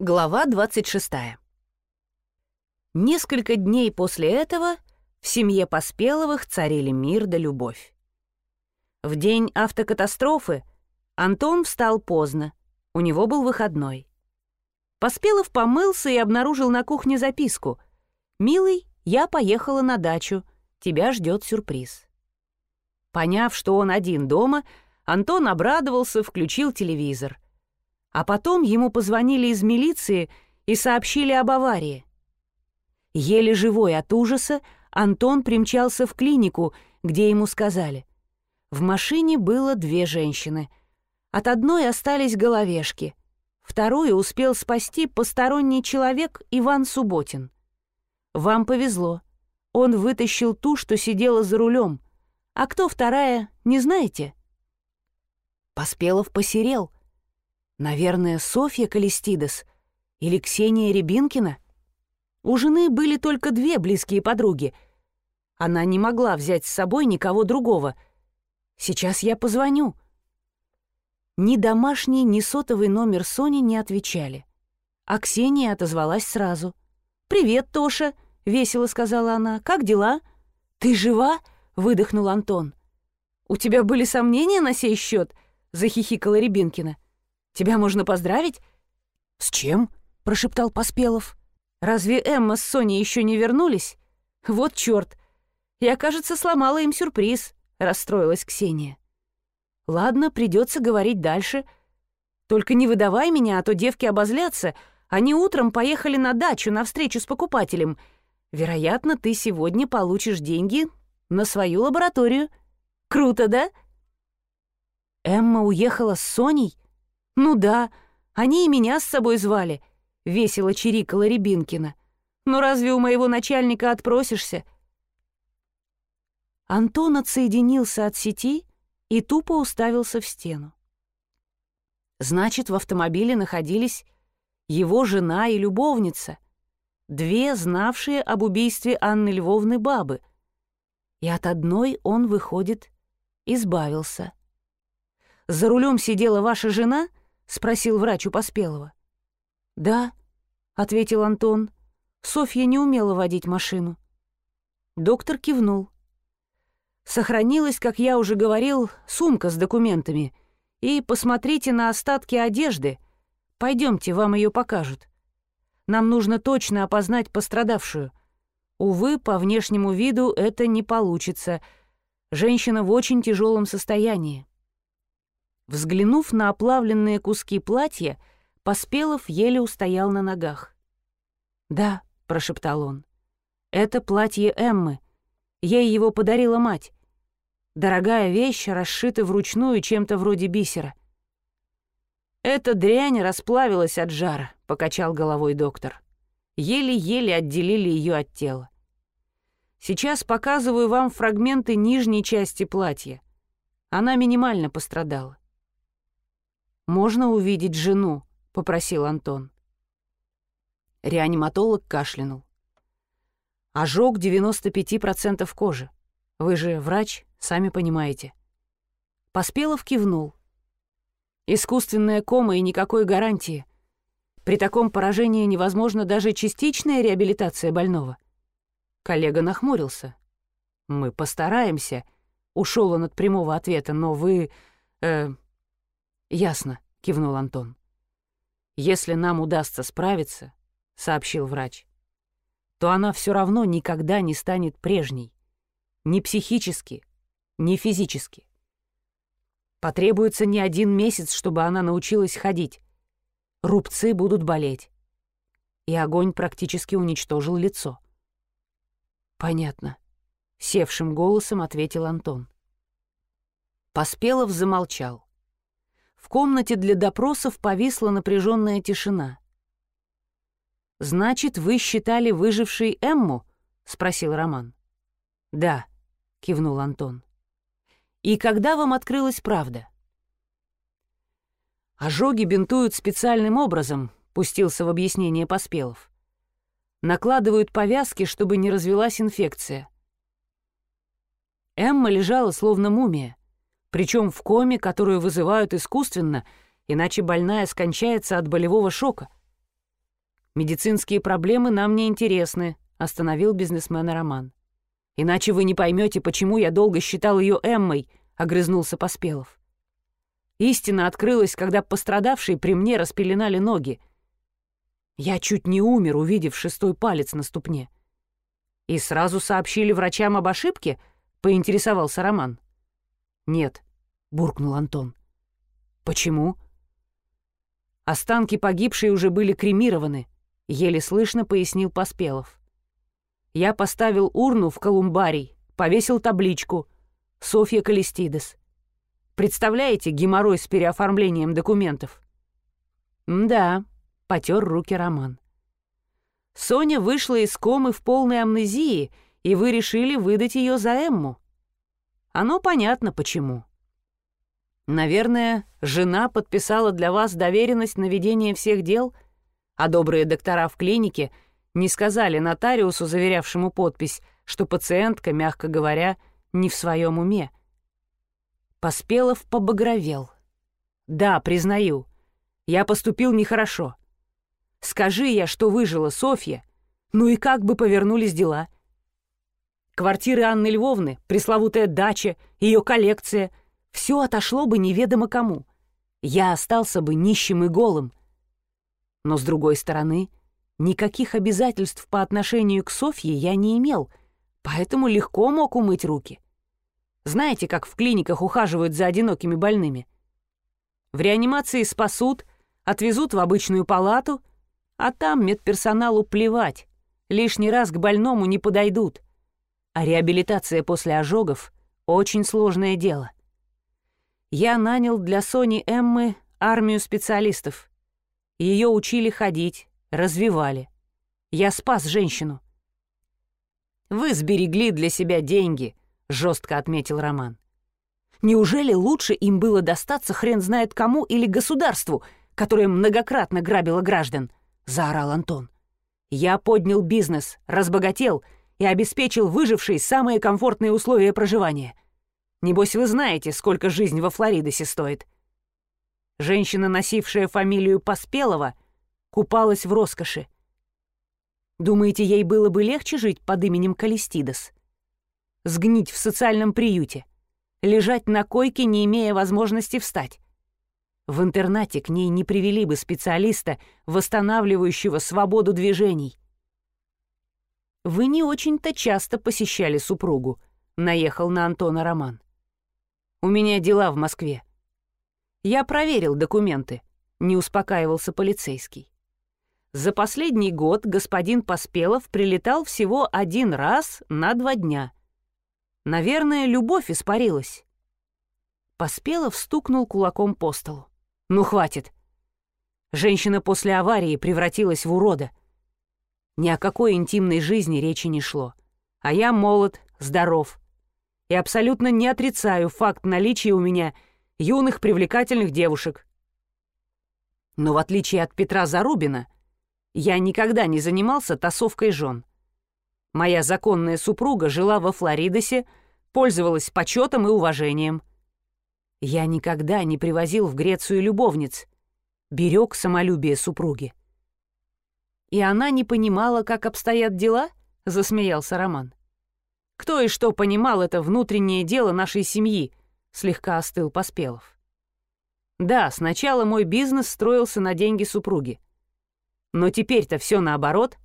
Глава 26. Несколько дней после этого в семье Поспеловых царили мир да любовь. В день автокатастрофы Антон встал поздно, у него был выходной. Поспелов помылся и обнаружил на кухне записку «Милый, я поехала на дачу, тебя ждет сюрприз». Поняв, что он один дома, Антон обрадовался, включил телевизор — а потом ему позвонили из милиции и сообщили об аварии. Еле живой от ужаса, Антон примчался в клинику, где ему сказали. В машине было две женщины. От одной остались головешки. Вторую успел спасти посторонний человек Иван Субботин. Вам повезло. Он вытащил ту, что сидела за рулем. А кто вторая, не знаете? Поспелов посерел — Наверное, Софья Калистидес или Ксения Рябинкина? У жены были только две близкие подруги. Она не могла взять с собой никого другого. Сейчас я позвоню. Ни домашний, ни сотовый номер Сони не отвечали. А Ксения отозвалась сразу. «Привет, Тоша», — весело сказала она. «Как дела?» «Ты жива?» — выдохнул Антон. «У тебя были сомнения на сей счет?» — захихикала Рябинкина. Тебя можно поздравить?» «С чем?» — прошептал Поспелов. «Разве Эмма с Соней еще не вернулись? Вот черт! Я, кажется, сломала им сюрприз», — расстроилась Ксения. «Ладно, придется говорить дальше. Только не выдавай меня, а то девки обозлятся. Они утром поехали на дачу на встречу с покупателем. Вероятно, ты сегодня получишь деньги на свою лабораторию. Круто, да?» Эмма уехала с Соней? «Ну да, они и меня с собой звали», — весело чирикала Рябинкина. «Но разве у моего начальника отпросишься?» Антон отсоединился от сети и тупо уставился в стену. Значит, в автомобиле находились его жена и любовница, две знавшие об убийстве Анны Львовны бабы. И от одной он, выходит, избавился. За рулем сидела ваша жена —— спросил врач у Поспелого. «Да», — ответил Антон. «Софья не умела водить машину». Доктор кивнул. «Сохранилась, как я уже говорил, сумка с документами. И посмотрите на остатки одежды. Пойдемте, вам ее покажут. Нам нужно точно опознать пострадавшую. Увы, по внешнему виду это не получится. Женщина в очень тяжелом состоянии. Взглянув на оплавленные куски платья, Поспелов еле устоял на ногах. «Да», — прошептал он, — «это платье Эммы. Ей его подарила мать. Дорогая вещь, расшита вручную чем-то вроде бисера». «Эта дрянь расплавилась от жара», — покачал головой доктор. Еле-еле отделили ее от тела. Сейчас показываю вам фрагменты нижней части платья. Она минимально пострадала. «Можно увидеть жену?» — попросил Антон. Реаниматолог кашлянул. «Ожог 95% кожи. Вы же врач, сами понимаете». Поспелов кивнул. «Искусственная кома и никакой гарантии. При таком поражении невозможно даже частичная реабилитация больного». Коллега нахмурился. «Мы постараемся», — ушел он от прямого ответа, «но вы... Э, «Ясно», — кивнул Антон. «Если нам удастся справиться», — сообщил врач, «то она все равно никогда не станет прежней. Ни психически, ни физически. Потребуется не один месяц, чтобы она научилась ходить. Рубцы будут болеть. И огонь практически уничтожил лицо. «Понятно», — севшим голосом ответил Антон. Поспелов замолчал. В комнате для допросов повисла напряженная тишина. «Значит, вы считали выжившей Эмму?» — спросил Роман. «Да», — кивнул Антон. «И когда вам открылась правда?» «Ожоги бинтуют специальным образом», — пустился в объяснение Поспелов. «Накладывают повязки, чтобы не развелась инфекция». Эмма лежала словно мумия причем в коме, которую вызывают искусственно, иначе больная скончается от болевого шока. «Медицинские проблемы нам не интересны», — остановил бизнесмена Роман. «Иначе вы не поймете, почему я долго считал ее Эммой», — огрызнулся Поспелов. Истина открылась, когда пострадавшие при мне распеленали ноги. Я чуть не умер, увидев шестой палец на ступне. «И сразу сообщили врачам об ошибке?» — поинтересовался Роман. «Нет», — буркнул Антон. «Почему?» Останки погибшей уже были кремированы, еле слышно пояснил Поспелов. Я поставил урну в колумбарий, повесил табличку «Софья Калистидес». Представляете геморрой с переоформлением документов? «Да», — потер руки Роман. Соня вышла из комы в полной амнезии, и вы решили выдать ее за Эмму. Оно понятно, почему. Наверное, жена подписала для вас доверенность на ведение всех дел, а добрые доктора в клинике не сказали нотариусу, заверявшему подпись, что пациентка, мягко говоря, не в своем уме. Поспелов побагровел. «Да, признаю, я поступил нехорошо. Скажи я, что выжила Софья, ну и как бы повернулись дела? Квартиры Анны Львовны, пресловутая дача, ее коллекция — все отошло бы неведомо кому. Я остался бы нищим и голым. Но, с другой стороны, никаких обязательств по отношению к Софье я не имел, поэтому легко мог умыть руки. Знаете, как в клиниках ухаживают за одинокими больными? В реанимации спасут, отвезут в обычную палату, а там медперсоналу плевать, лишний раз к больному не подойдут. А реабилитация после ожогов — очень сложное дело — я нанял для Сони Эммы армию специалистов. Ее учили ходить, развивали. Я спас женщину. «Вы сберегли для себя деньги», — жестко отметил Роман. «Неужели лучше им было достаться хрен знает кому или государству, которое многократно грабило граждан?» — заорал Антон. «Я поднял бизнес, разбогател и обеспечил выжившей самые комфортные условия проживания. Небось, вы знаете, сколько жизнь во Флоридосе стоит. Женщина, носившая фамилию Поспелова, купалась в роскоши. Думаете, ей было бы легче жить под именем Калистидас? Сгнить в социальном приюте? Лежать на койке, не имея возможности встать? В интернате к ней не привели бы специалиста, восстанавливающего свободу движений. «Вы не очень-то часто посещали супругу», — наехал на Антона Роман. У меня дела в Москве. Я проверил документы, не успокаивался полицейский. За последний год господин Поспелов прилетал всего один раз на два дня. Наверное, любовь испарилась. Поспелов стукнул кулаком по столу. «Ну, хватит. Женщина после аварии превратилась в урода. Ни о какой интимной жизни речи не шло. А я молод, здоров и абсолютно не отрицаю факт наличия у меня юных привлекательных девушек. Но в отличие от Петра Зарубина, я никогда не занимался тасовкой жен. Моя законная супруга жила во Флоридосе, пользовалась почетом и уважением. Я никогда не привозил в Грецию любовниц, берег самолюбие супруги. «И она не понимала, как обстоят дела?» — засмеялся Роман. Кто и что понимал это внутреннее дело нашей семьи, слегка остыл Поспелов. Да, сначала мой бизнес строился на деньги супруги. Но теперь-то все наоборот.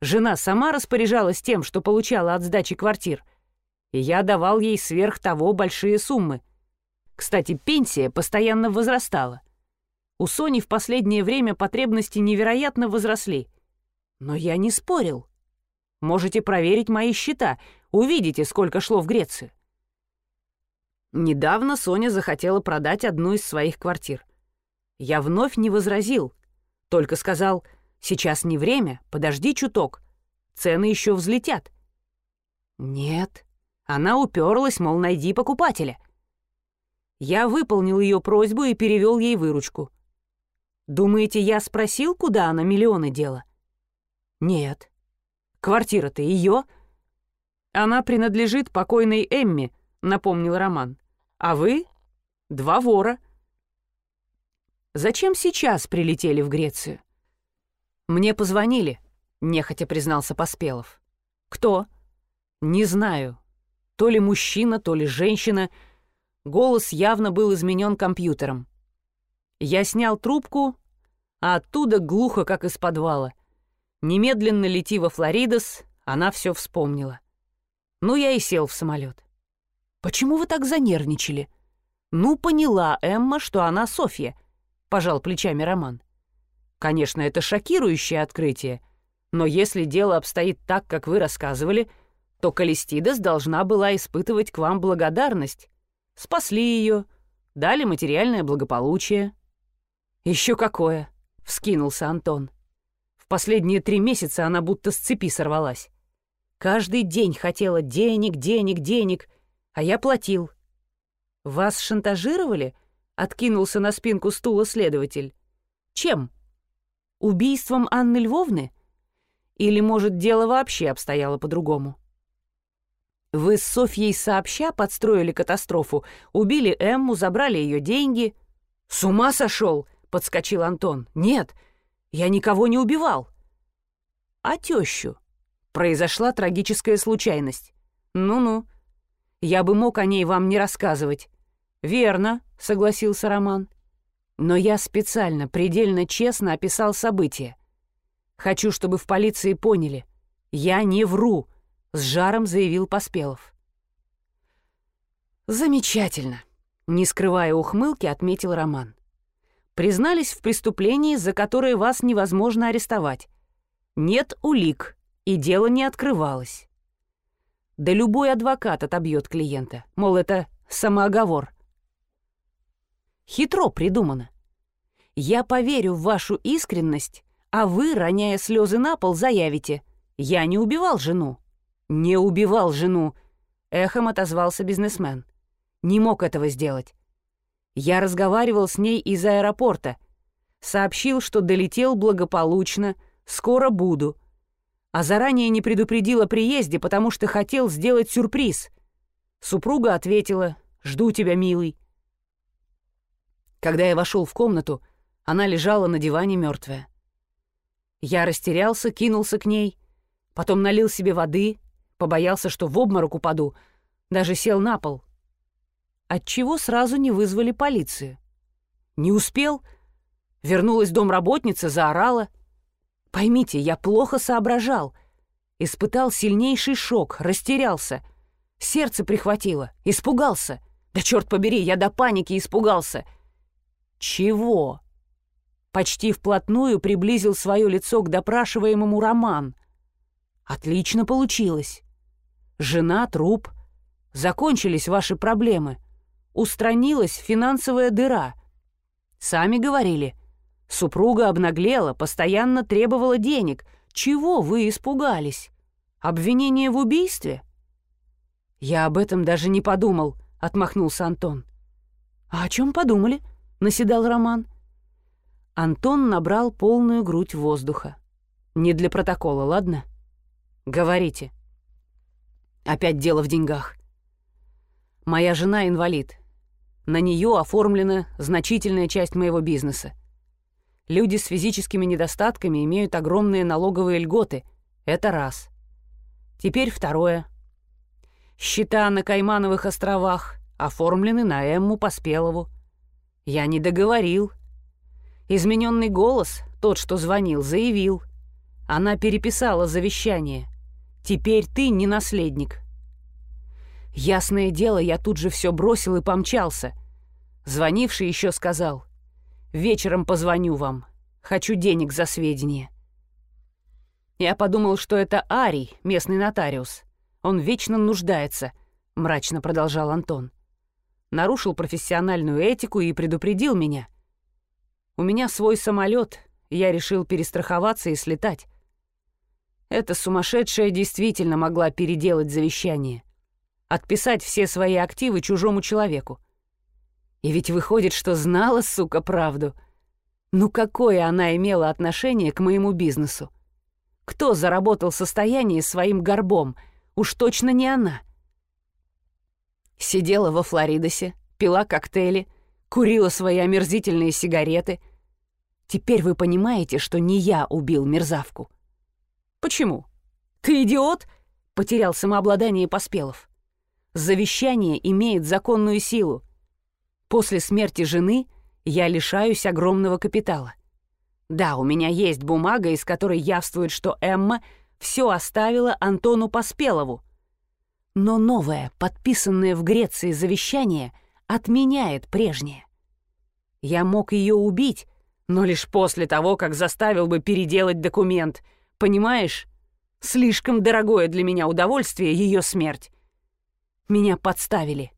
Жена сама распоряжалась тем, что получала от сдачи квартир, и я давал ей сверх того большие суммы. Кстати, пенсия постоянно возрастала. У Сони в последнее время потребности невероятно возросли. Но я не спорил. Можете проверить мои счета, увидите, сколько шло в Грецию. Недавно Соня захотела продать одну из своих квартир. Я вновь не возразил, только сказал, сейчас не время, подожди чуток, цены еще взлетят. Нет, она уперлась, мол, найди покупателя. Я выполнил ее просьбу и перевел ей выручку. Думаете, я спросил, куда она миллионы дела? Нет. Квартира-то ее. Она принадлежит покойной Эмме, напомнил Роман. А вы — два вора. Зачем сейчас прилетели в Грецию? «Мне позвонили», — нехотя признался Поспелов. «Кто?» «Не знаю. То ли мужчина, то ли женщина. Голос явно был изменен компьютером. Я снял трубку, а оттуда глухо, как из подвала. Немедленно лети во Флоридос, она все вспомнила. Ну, я и сел в самолет. «Почему вы так занервничали?» «Ну, поняла Эмма, что она Софья», — пожал плечами Роман. Конечно, это шокирующее открытие, но если дело обстоит так, как вы рассказывали, то Калистидас должна была испытывать к вам благодарность. Спасли ее, дали материальное благополучие. Еще какое, вскинулся Антон. Последние три месяца она будто с цепи сорвалась. Каждый день хотела денег, денег, денег, а я платил. Вас шантажировали? Откинулся на спинку стула следователь. Чем? Убийством Анны Львовны? Или, может, дело вообще обстояло по-другому? Вы с Софьей сообща подстроили катастрофу, убили Эмму, забрали ее деньги. С ума сошел, подскочил Антон. Нет, я никого не убивал. А тещу? Произошла трагическая случайность. Ну-ну. Я бы мог о ней вам не рассказывать. Верно, согласился Роман. Но я специально, предельно честно описал события. Хочу, чтобы в полиции поняли. Я не вру, с жаром заявил Поспелов. Замечательно, не скрывая ухмылки, отметил Роман. Признались в преступлении, за которое вас невозможно арестовать. Нет улик, и дело не открывалось. Да любой адвокат отобьет клиента, мол, это самооговор — Хитро придумано. Я поверю в вашу искренность, а вы, роняя слезы на пол, заявите «Я не убивал жену». «Не убивал жену», — эхом отозвался бизнесмен. «Не мог этого сделать. Я разговаривал с ней из аэропорта. Сообщил, что долетел благополучно, скоро буду. А заранее не предупредил о приезде, потому что хотел сделать сюрприз. Супруга ответила «Жду тебя, милый». Когда я вошел в комнату, она лежала на диване мертвая. Я растерялся, кинулся к ней, потом налил себе воды, побоялся, что в обморок упаду, даже сел на пол. Отчего сразу не вызвали полицию? Не успел. Вернулась домработница, заорала. Поймите, я плохо соображал. Испытал сильнейший шок, растерялся. Сердце прихватило, испугался. Да черт побери, я до паники испугался — «Чего?» Почти вплотную приблизил свое лицо к допрашиваемому Роман. «Отлично получилось. Жена, труп. Закончились ваши проблемы. Устранилась финансовая дыра. Сами говорили. Супруга обнаглела, постоянно требовала денег. Чего вы испугались? Обвинение в убийстве?» «Я об этом даже не подумал», — отмахнулся Антон. «А о чем подумали?» — наседал Роман. Антон набрал полную грудь воздуха. «Не для протокола, ладно? Говорите». Опять дело в деньгах. Моя жена инвалид. На нее оформлена значительная часть моего бизнеса. Люди с физическими недостатками имеют огромные налоговые льготы. Это раз. Теперь второе. Счета на Каймановых островах оформлены на Эмму Поспелову. Я не договорил. Измененный голос, тот, что звонил, заявил. Она переписала завещание. Теперь ты не наследник. Ясное дело, я тут же все бросил и помчался. Звонивший еще сказал. «Вечером позвоню вам. Хочу денег за сведения». Я подумал, что это Арий, местный нотариус. Он вечно нуждается, мрачно продолжал Антон нарушил профессиональную этику и предупредил меня. У меня свой самолет, я решил перестраховаться и слетать. Эта сумасшедшая действительно могла переделать завещание, отписать все свои активы чужому человеку. И ведь выходит, что знала, сука, правду. Ну какое она имела отношение к моему бизнесу? Кто заработал состояние своим горбом? Уж точно не она. — Сидела во Флоридосе, пила коктейли, курила свои омерзительные сигареты. Теперь вы понимаете, что не я убил мерзавку». «Почему? Ты идиот?» — потерял самообладание Поспелов. «Завещание имеет законную силу. После смерти жены я лишаюсь огромного капитала. Да, у меня есть бумага, из которой явствует, что Эмма все оставила Антону Поспелову. Но новое, подписанное в Греции завещание, отменяет прежнее. Я мог ее убить, но лишь после того, как заставил бы переделать документ. Понимаешь? Слишком дорогое для меня удовольствие ее смерть. Меня подставили.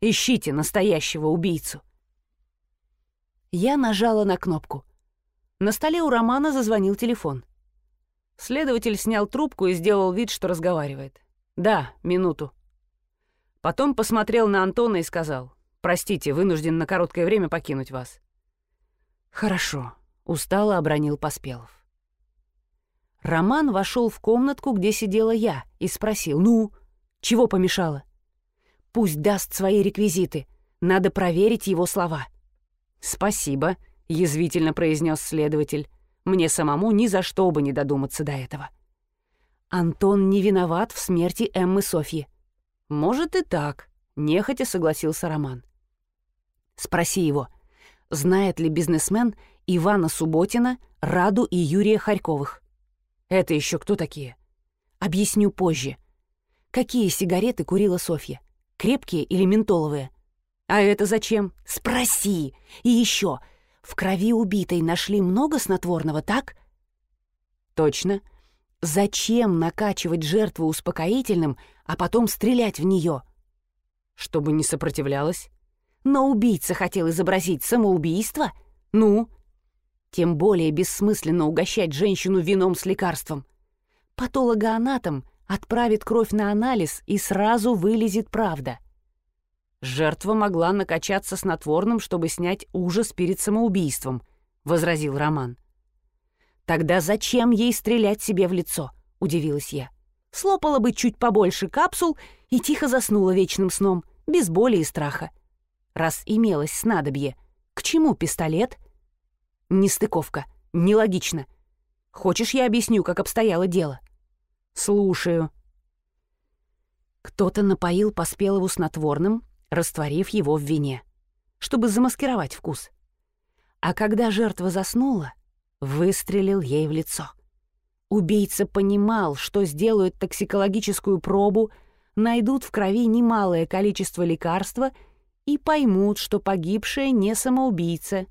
Ищите настоящего убийцу. Я нажала на кнопку. На столе у Романа зазвонил телефон. Следователь снял трубку и сделал вид, что разговаривает. «Да, минуту». Потом посмотрел на Антона и сказал, «Простите, вынужден на короткое время покинуть вас». «Хорошо», — устало обронил Поспелов. Роман вошел в комнатку, где сидела я, и спросил, «Ну, чего помешало?» «Пусть даст свои реквизиты. Надо проверить его слова». «Спасибо», — язвительно произнес следователь. «Мне самому ни за что бы не додуматься до этого». «Антон не виноват в смерти Эммы Софьи». «Может и так», — нехотя согласился Роман. «Спроси его, знает ли бизнесмен Ивана Субботина, Раду и Юрия Харьковых?» «Это еще кто такие?» «Объясню позже. Какие сигареты курила Софья? Крепкие или ментоловые?» «А это зачем?» «Спроси! И еще, в крови убитой нашли много снотворного, так?» «Точно. Зачем накачивать жертву успокоительным, а потом стрелять в нее?» «Чтобы не сопротивлялась». «Но убийца хотел изобразить самоубийство? Ну?» Тем более бессмысленно угощать женщину вином с лекарством. Патологоанатом отправит кровь на анализ, и сразу вылезет правда. «Жертва могла накачаться снотворным, чтобы снять ужас перед самоубийством», — возразил Роман. «Тогда зачем ей стрелять себе в лицо?» — удивилась я. «Слопала бы чуть побольше капсул и тихо заснула вечным сном, без боли и страха. Раз имелось снадобье, к чему пистолет?» «Нестыковка, нелогично. Хочешь, я объясню, как обстояло дело?» «Слушаю». Кто-то напоил Поспелову снотворным, растворив его в вине, чтобы замаскировать вкус. А когда жертва заснула, выстрелил ей в лицо. Убийца понимал, что сделают токсикологическую пробу, найдут в крови немалое количество лекарства и поймут, что погибшая не самоубийца.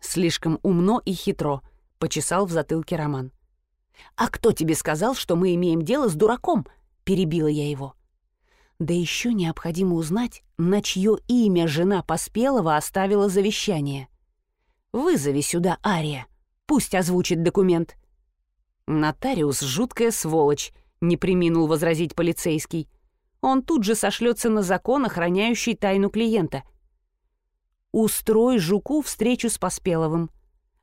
Слишком умно и хитро, почесал в затылке Роман. «А кто тебе сказал, что мы имеем дело с дураком?» — перебила я его. Да еще необходимо узнать, на чье имя жена Поспелого оставила завещание. «Вызови сюда Ария, пусть озвучит документ». «Нотариус — жуткая сволочь», — не приминул возразить полицейский. «Он тут же сошлется на закон, охраняющий тайну клиента». «Устрой Жуку встречу с Поспеловым.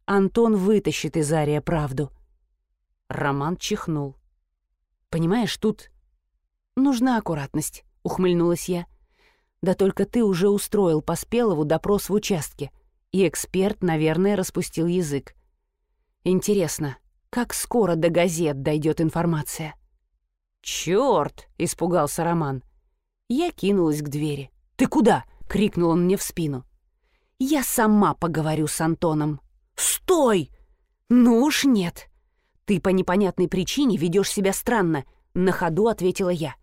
Антон вытащит из Ария правду». Роман чихнул. «Понимаешь, тут нужна аккуратность. — ухмыльнулась я. «Да только ты уже устроил Поспелову допрос в участке, и эксперт, наверное, распустил язык. Интересно, как скоро до газет дойдет информация?» «Чёрт!» — испугался Роман. Я кинулась к двери. «Ты куда?» — крикнул он мне в спину. «Я сама поговорю с Антоном». «Стой!» «Ну уж нет. Ты по непонятной причине ведешь себя странно», — на ходу ответила я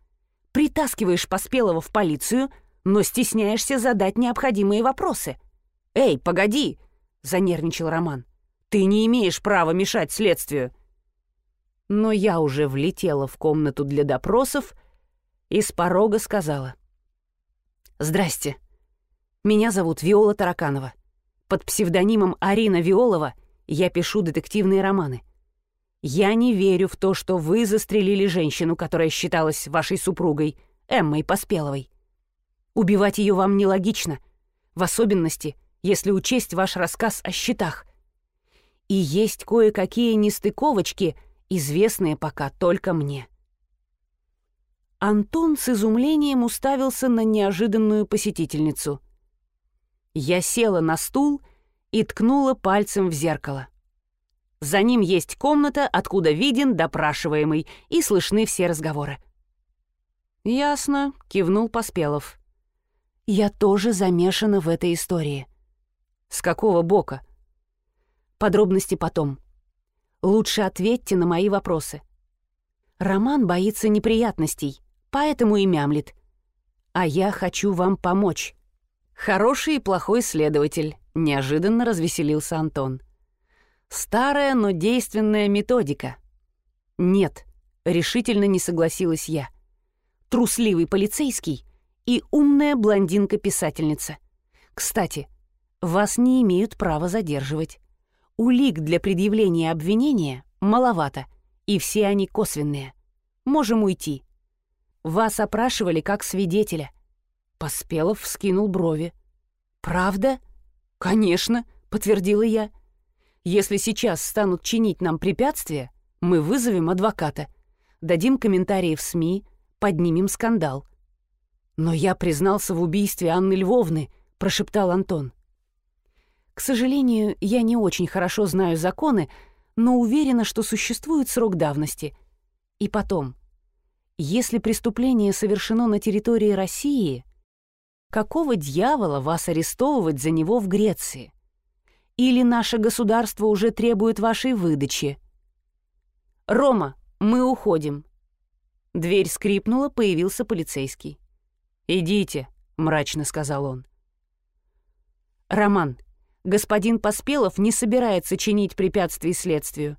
притаскиваешь Поспелого в полицию, но стесняешься задать необходимые вопросы. «Эй, погоди!» — занервничал Роман. «Ты не имеешь права мешать следствию». Но я уже влетела в комнату для допросов и с порога сказала. «Здрасте. Меня зовут Виола Тараканова. Под псевдонимом Арина Виолова я пишу детективные романы. Я не верю в то, что вы застрелили женщину, которая считалась вашей супругой, Эммой Поспеловой. Убивать ее вам нелогично, в особенности, если учесть ваш рассказ о счетах. И есть кое-какие нестыковочки, известные пока только мне. Антон с изумлением уставился на неожиданную посетительницу. Я села на стул и ткнула пальцем в зеркало. За ним есть комната, откуда виден допрашиваемый, и слышны все разговоры. «Ясно», — кивнул Поспелов. «Я тоже замешана в этой истории». «С какого бока?» «Подробности потом. Лучше ответьте на мои вопросы». Роман боится неприятностей, поэтому и мямлит. А я хочу вам помочь. Хороший и плохой следователь, неожиданно развеселился Антон. Старая, но действенная методика. Нет, решительно не согласилась я. Трусливый полицейский и умная блондинка-писательница. Кстати, вас не имеют права задерживать. Улик для предъявления обвинения маловато, и все они косвенные. Можем уйти. Вас опрашивали как свидетеля». Поспелов вскинул брови. «Правда?» «Конечно», — подтвердила я. «Если сейчас станут чинить нам препятствия, мы вызовем адвоката, дадим комментарии в СМИ, поднимем скандал». «Но я признался в убийстве Анны Львовны», — прошептал Антон. «К сожалению, я не очень хорошо знаю законы, но уверена, что существует срок давности. И потом, если преступление совершено на территории России, какого дьявола вас арестовывать за него в Греции? Или наше государство уже требует вашей выдачи? «Рома, мы уходим». Дверь скрипнула, появился полицейский. «Идите», — мрачно сказал он. «Роман, господин Поспелов не собирается чинить препятствий следствию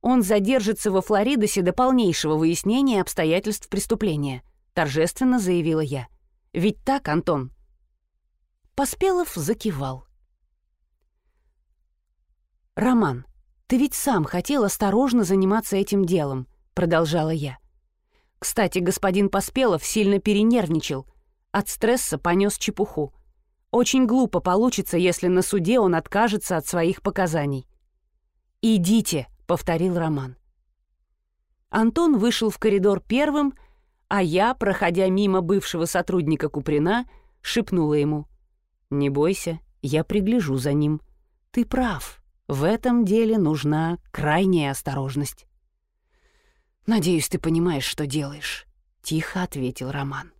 он задержится во Флоридосе до полнейшего выяснения обстоятельств преступления», — торжественно заявила я. «Ведь так, Антон?» Поспелов закивал. «Роман, ты ведь сам хотел осторожно заниматься этим делом», — продолжала я. «Кстати, господин Поспелов сильно перенервничал. От стресса понес чепуху. Очень глупо получится, если на суде он откажется от своих показаний». «Идите», повторил Роман. Антон вышел в коридор первым, а я, проходя мимо бывшего сотрудника Куприна, шепнула ему. «Не бойся, я пригляжу за ним. Ты прав, в этом деле нужна крайняя осторожность». «Надеюсь, ты понимаешь, что делаешь», — тихо ответил Роман.